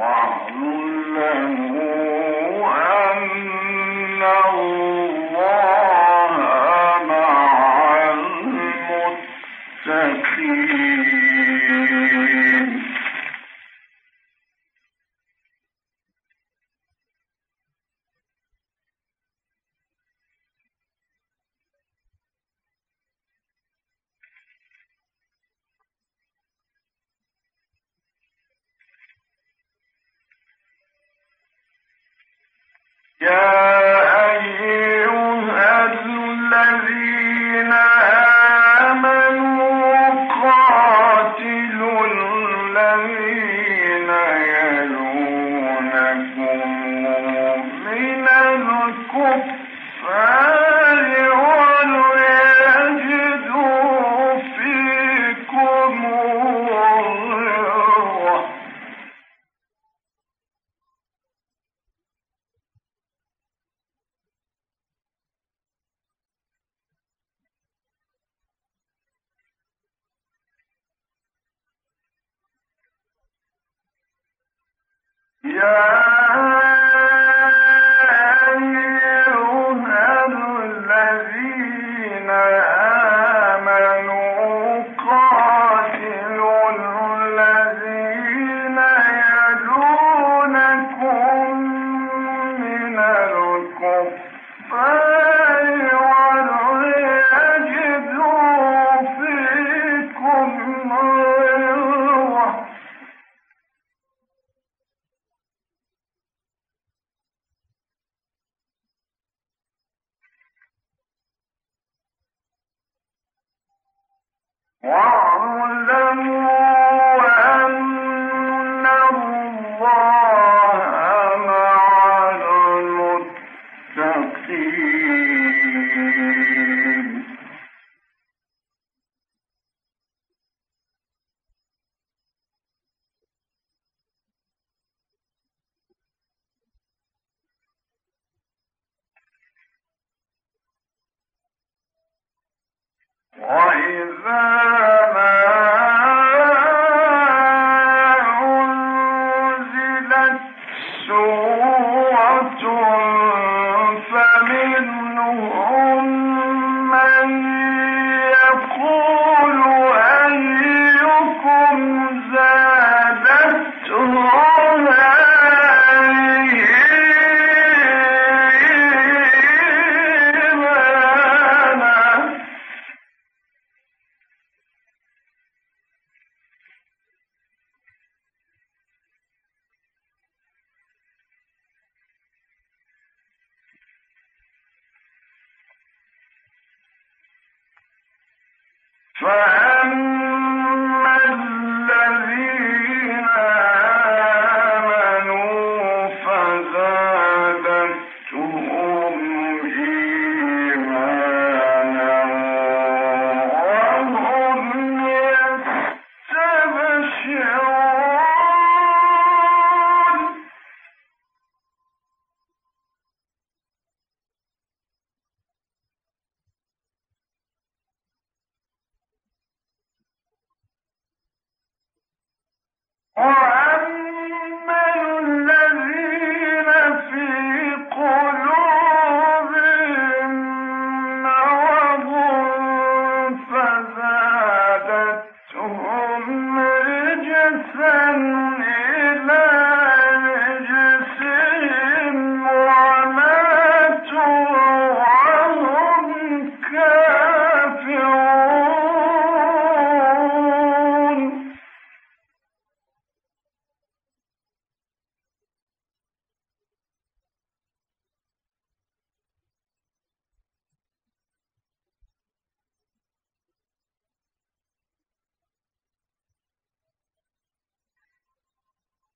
الله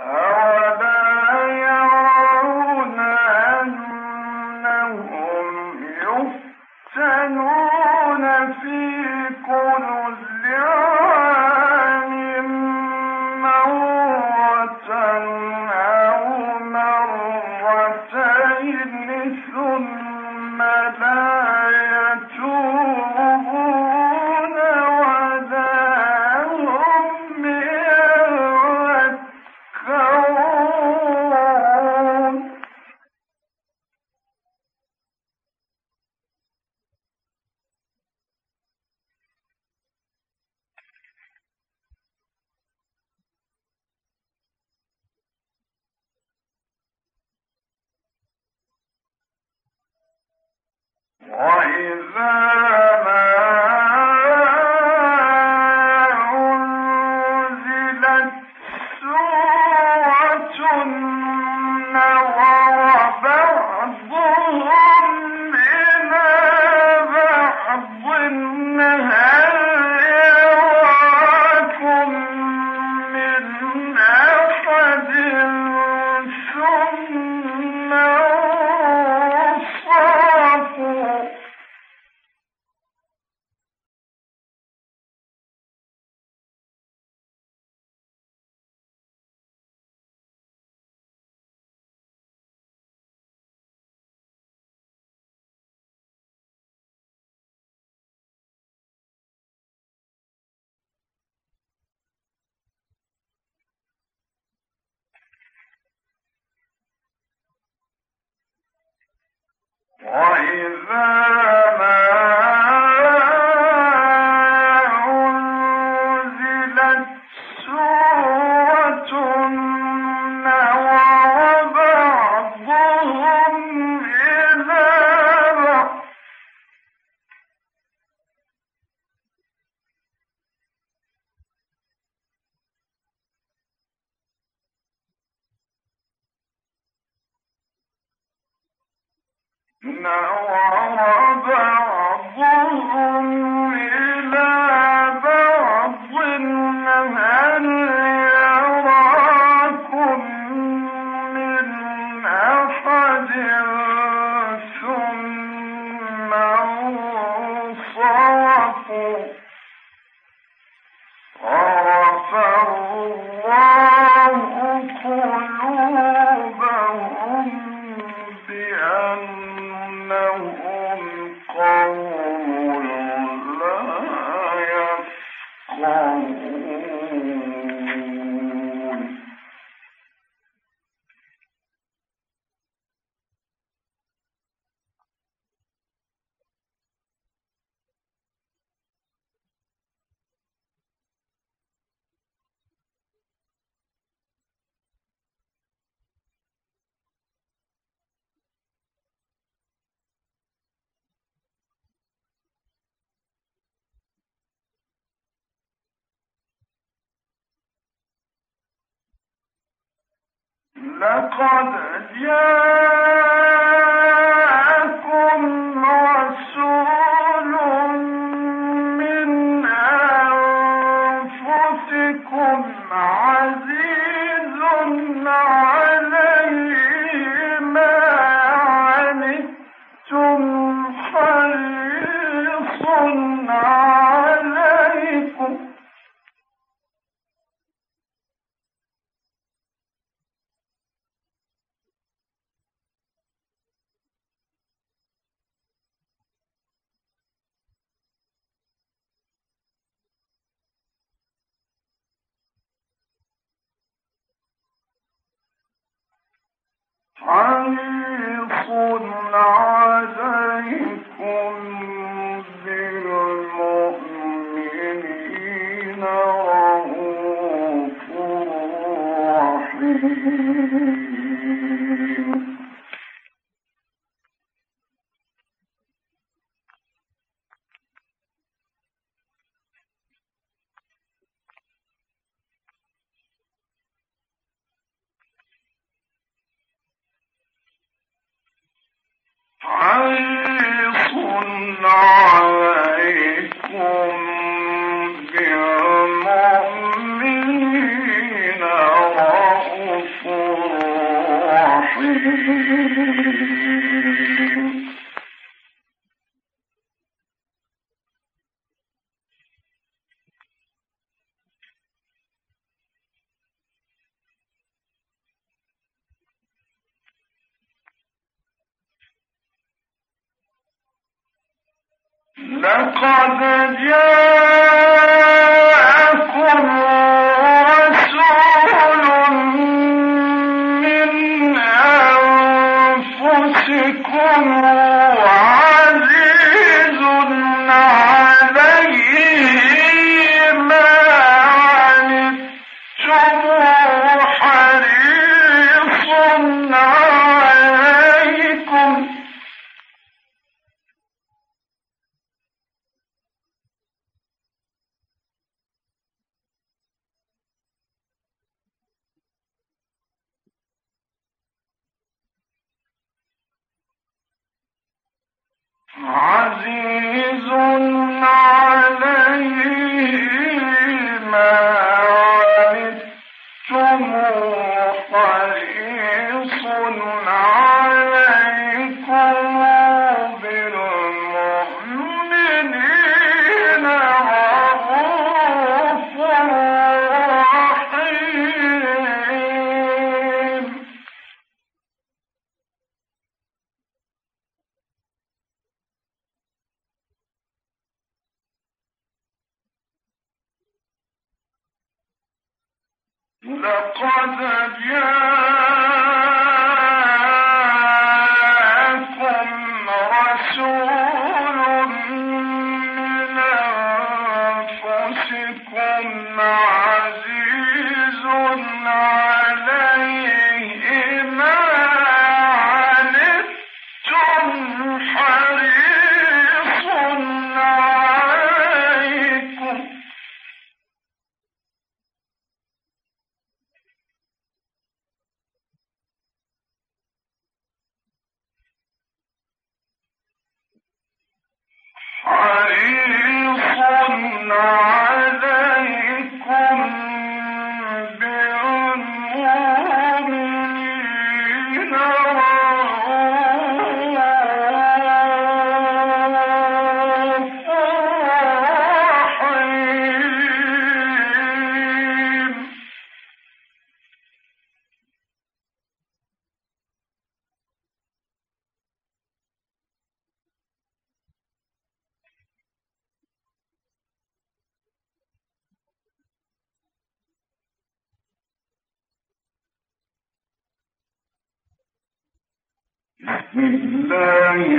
All وإذا وإذا لقد جاءكم حريص عليكم لقد جاءكم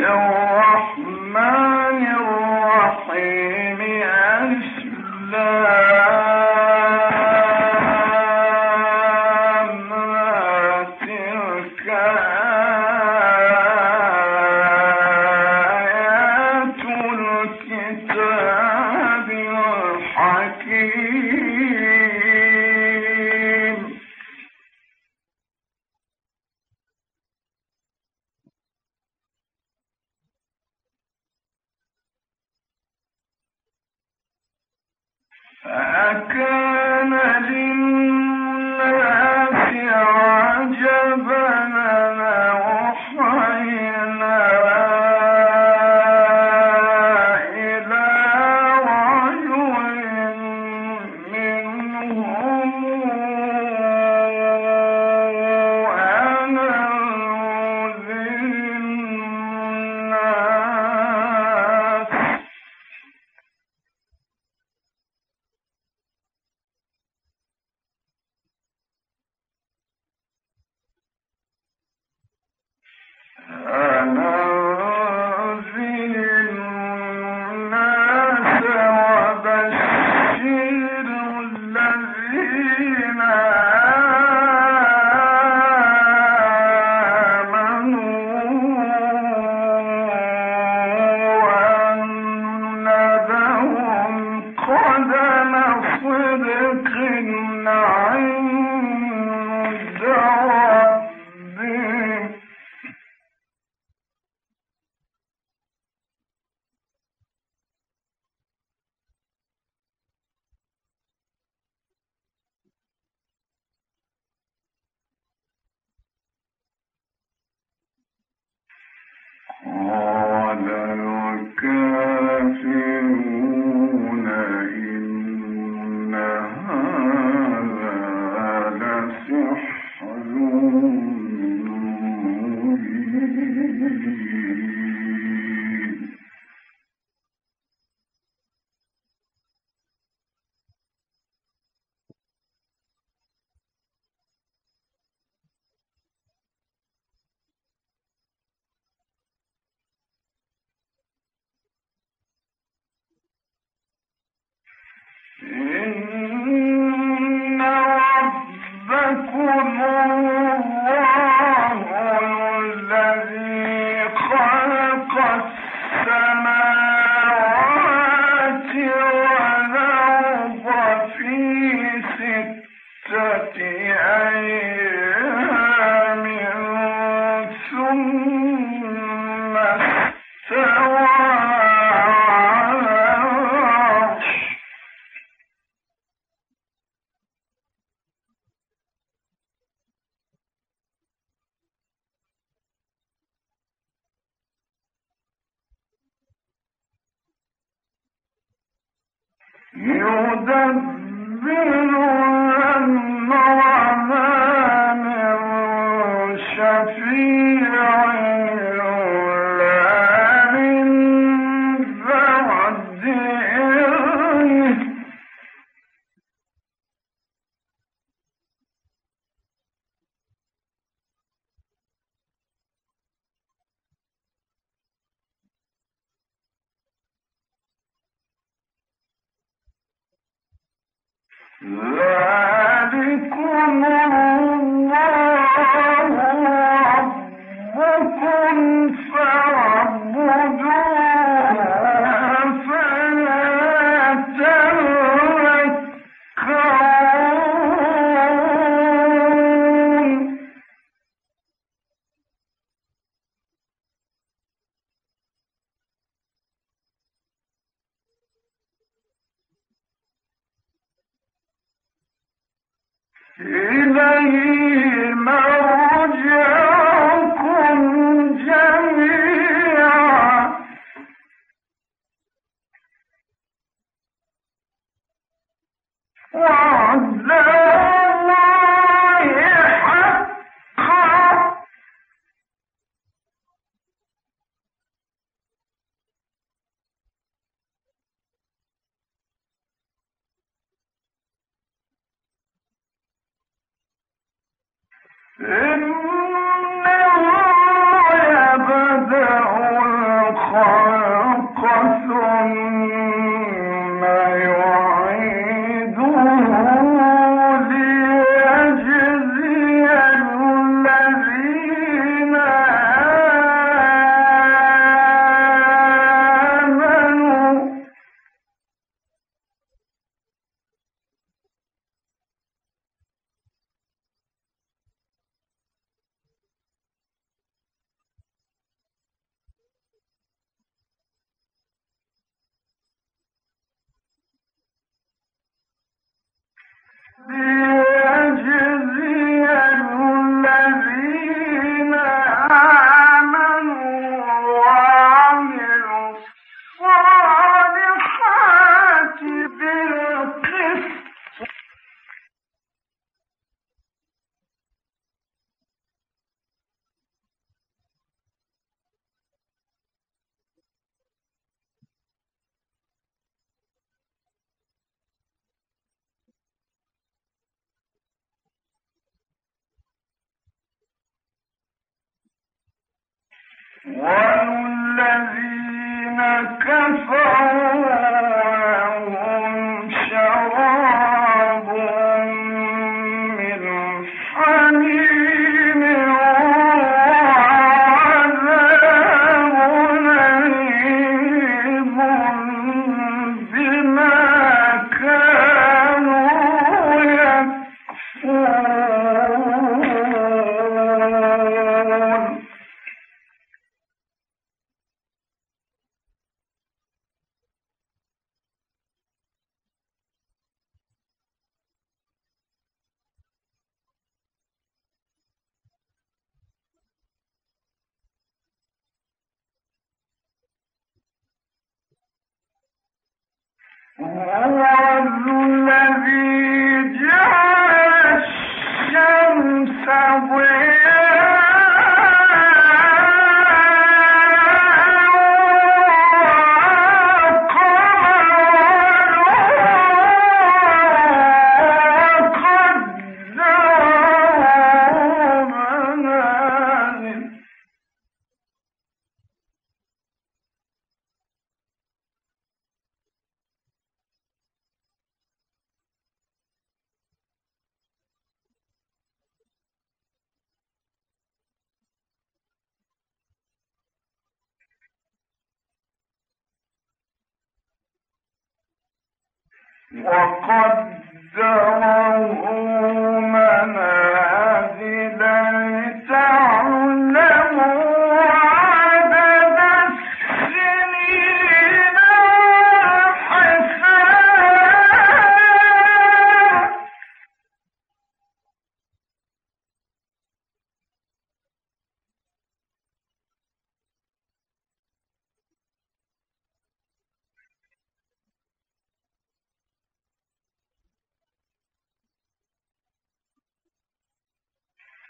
الرحمن الرحيم. ألف Uh, ذلكم And Amen. والذين ở وقدره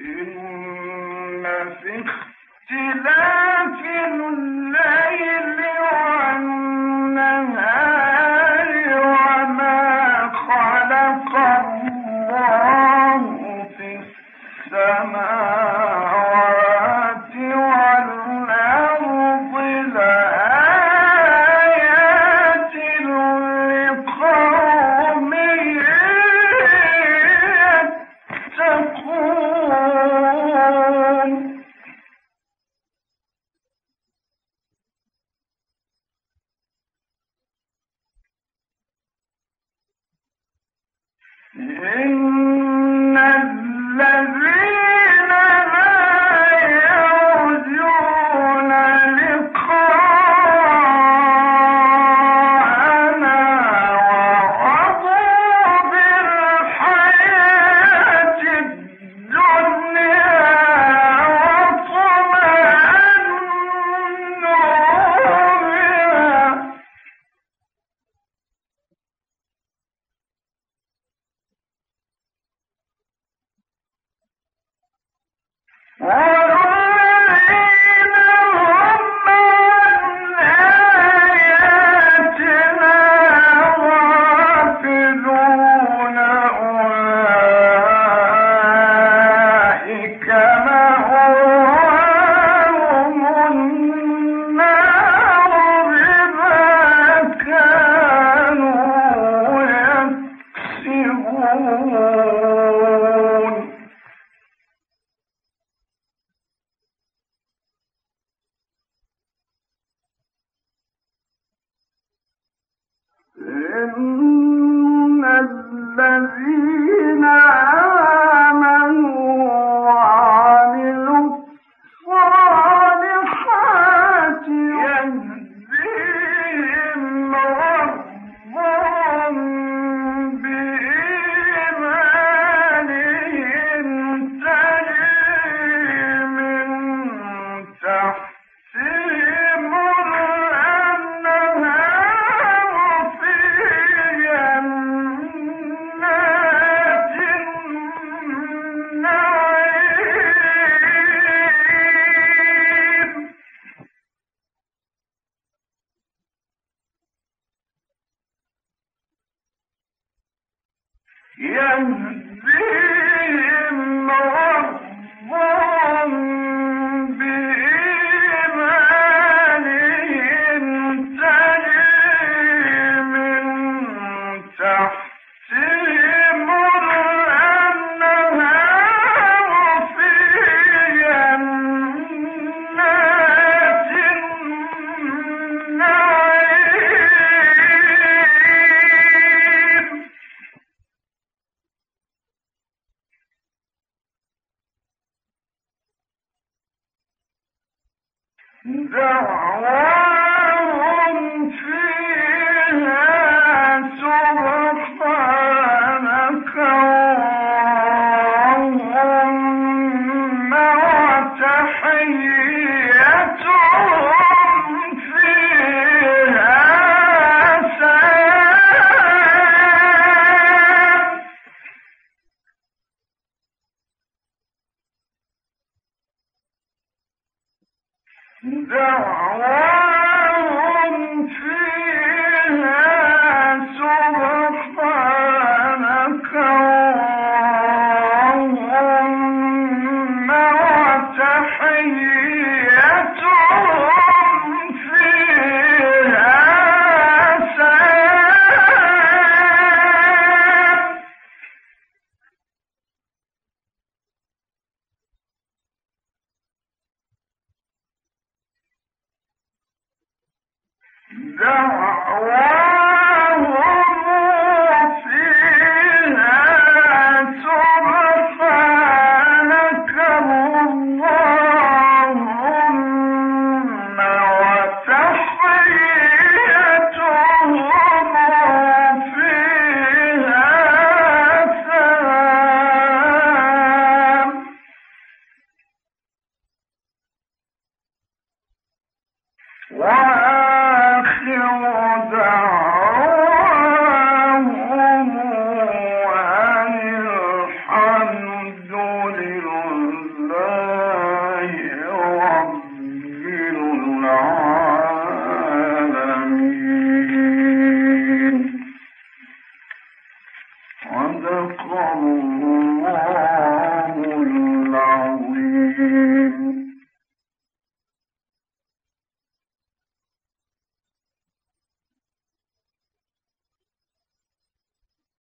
إن في اختلاف الليل الذين صدق الله